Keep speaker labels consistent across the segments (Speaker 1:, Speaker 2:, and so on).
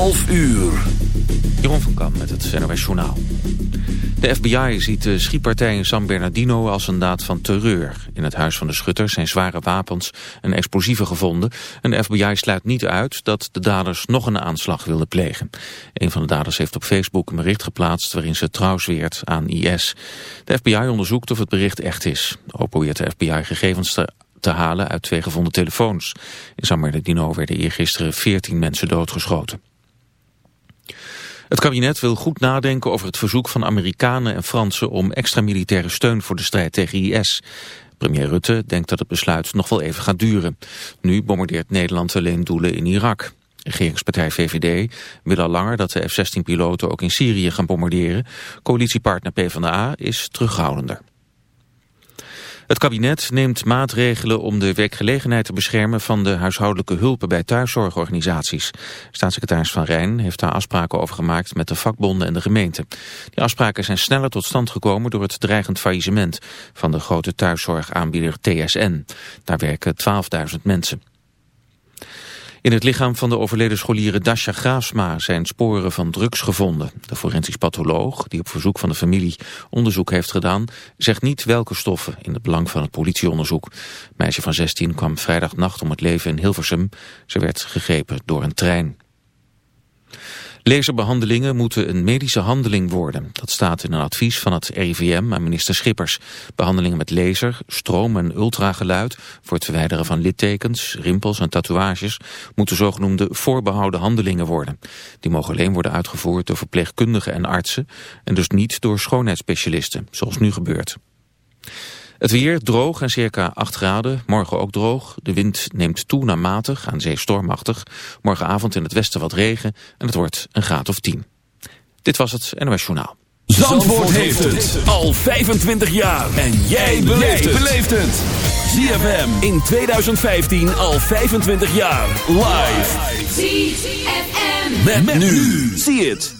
Speaker 1: 11 uur.
Speaker 2: Jeroen van Kam met het NOS Journaal. De FBI ziet de schietpartij in San Bernardino als een daad van terreur. In het huis van de schutter zijn zware wapens en explosieven gevonden. En de FBI sluit niet uit dat de daders nog een aanslag wilden plegen. Een van de daders heeft op Facebook een bericht geplaatst... waarin ze trouw zweert aan IS. De FBI onderzoekt of het bericht echt is. Ook probeert de FBI gegevens te te halen uit twee gevonden telefoons. In San Bernardino werden eergisteren 14 mensen doodgeschoten. Het kabinet wil goed nadenken over het verzoek van Amerikanen en Fransen om extra militaire steun voor de strijd tegen IS. Premier Rutte denkt dat het besluit nog wel even gaat duren. Nu bombardeert Nederland alleen doelen in Irak. Regeringspartij VVD wil al langer dat de F-16-piloten ook in Syrië gaan bombarderen. Coalitiepartner PvdA is terughoudender. Het kabinet neemt maatregelen om de werkgelegenheid te beschermen van de huishoudelijke hulpen bij thuiszorgorganisaties. Staatssecretaris Van Rijn heeft daar afspraken over gemaakt met de vakbonden en de gemeente. Die afspraken zijn sneller tot stand gekomen door het dreigend faillissement van de grote thuiszorgaanbieder TSN. Daar werken 12.000 mensen. In het lichaam van de overleden scholieren Dasha Graafsma zijn sporen van drugs gevonden. De forensisch patholoog, die op verzoek van de familie onderzoek heeft gedaan, zegt niet welke stoffen in het belang van het politieonderzoek. meisje van 16 kwam vrijdagnacht om het leven in Hilversum. Ze werd gegrepen door een trein. Laserbehandelingen moeten een medische handeling worden. Dat staat in een advies van het RIVM aan minister Schippers. Behandelingen met laser, stroom en ultrageluid... voor het verwijderen van littekens, rimpels en tatoeages... moeten zogenoemde voorbehouden handelingen worden. Die mogen alleen worden uitgevoerd door verpleegkundigen en artsen... en dus niet door schoonheidsspecialisten, zoals nu gebeurt. Het weer droog en circa 8 graden. Morgen ook droog. De wind neemt toe naar matig, aan zee stormachtig. Morgenavond in het westen wat regen en het wordt een graad of 10. Dit was het NOS Journaal.
Speaker 1: Zandvoort, heeft het al 25 jaar. En jij beleeft het. ZFM in 2015 al 25 jaar. Live. ZFM. met nu. Zie het.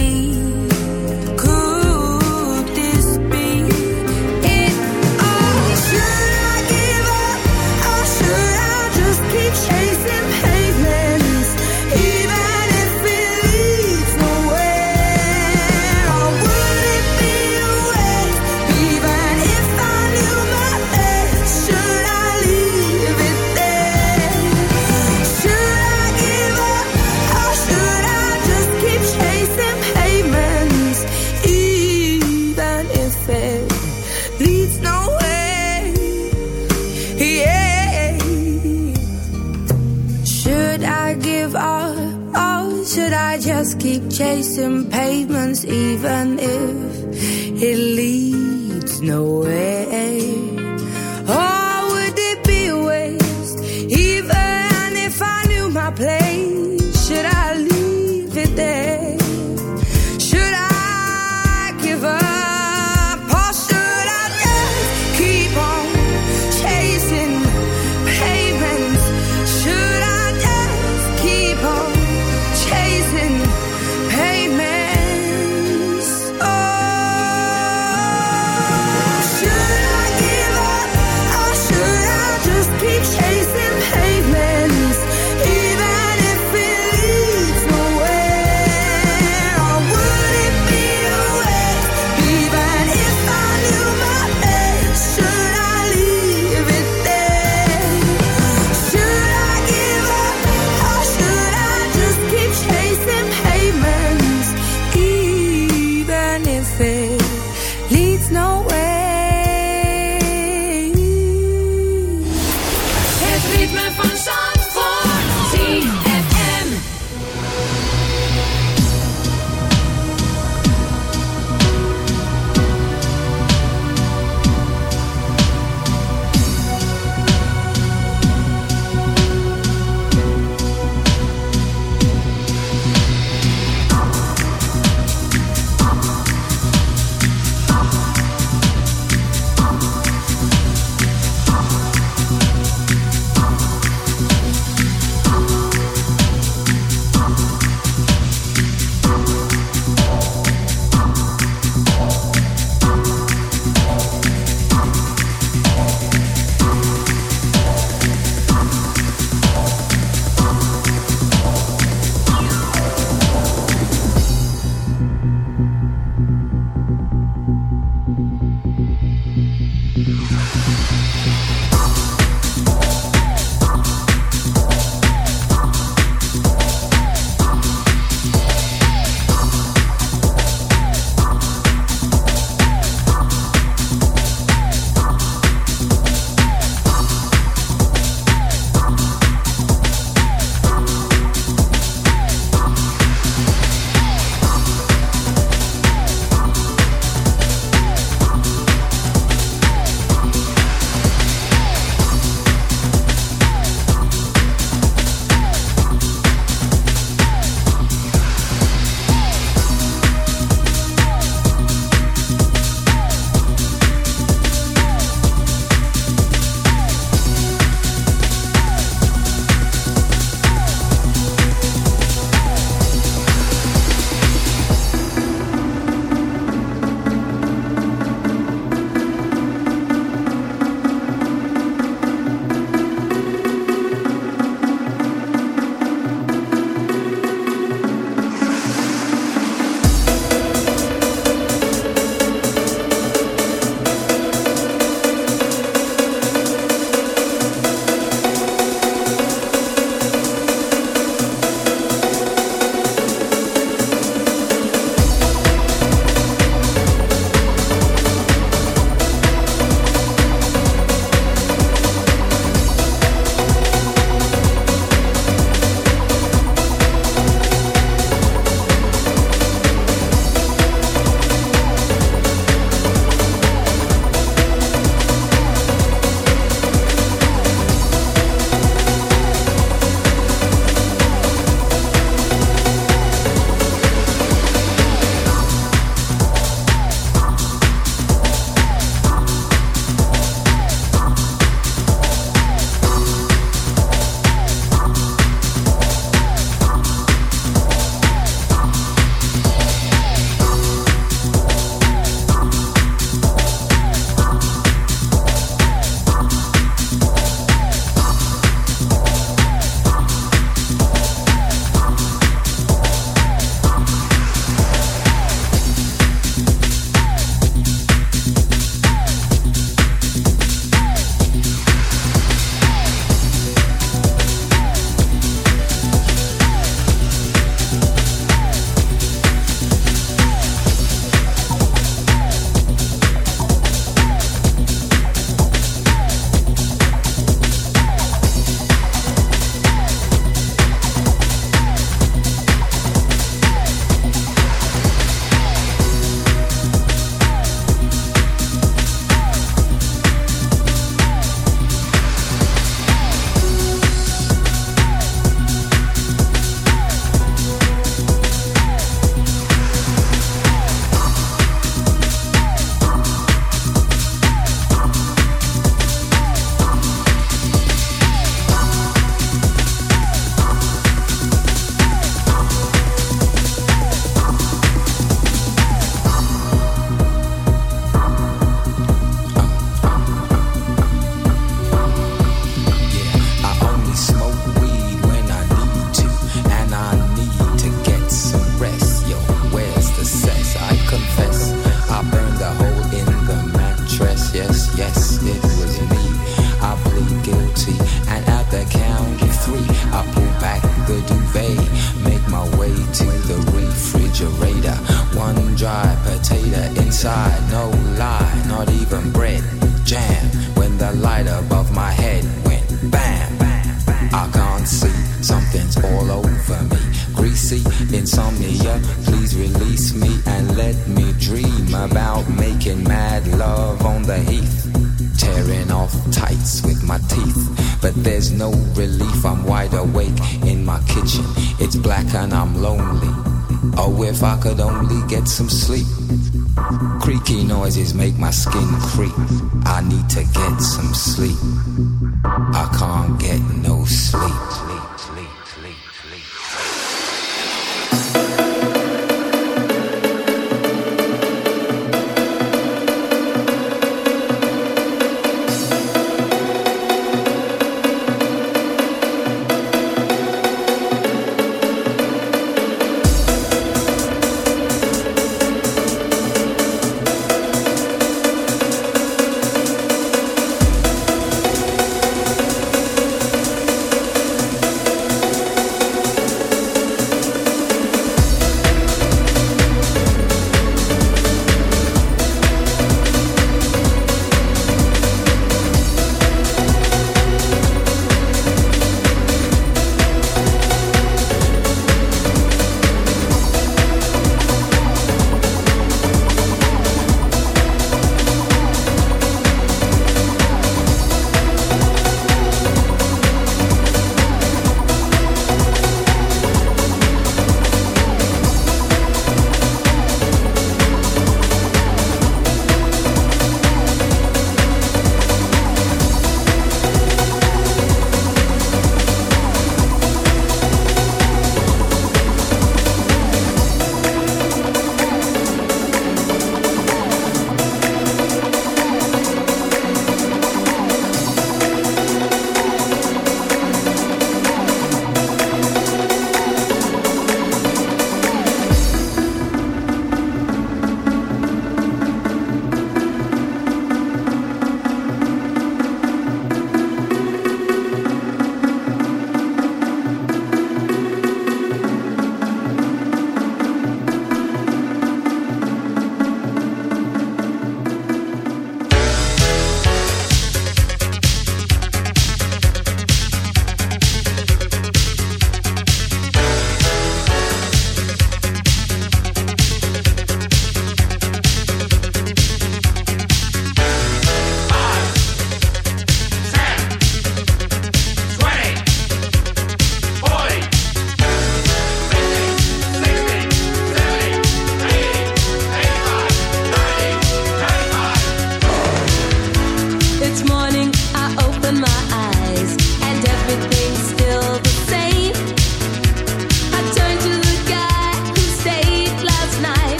Speaker 3: Noises make my skin creep.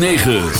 Speaker 3: 9.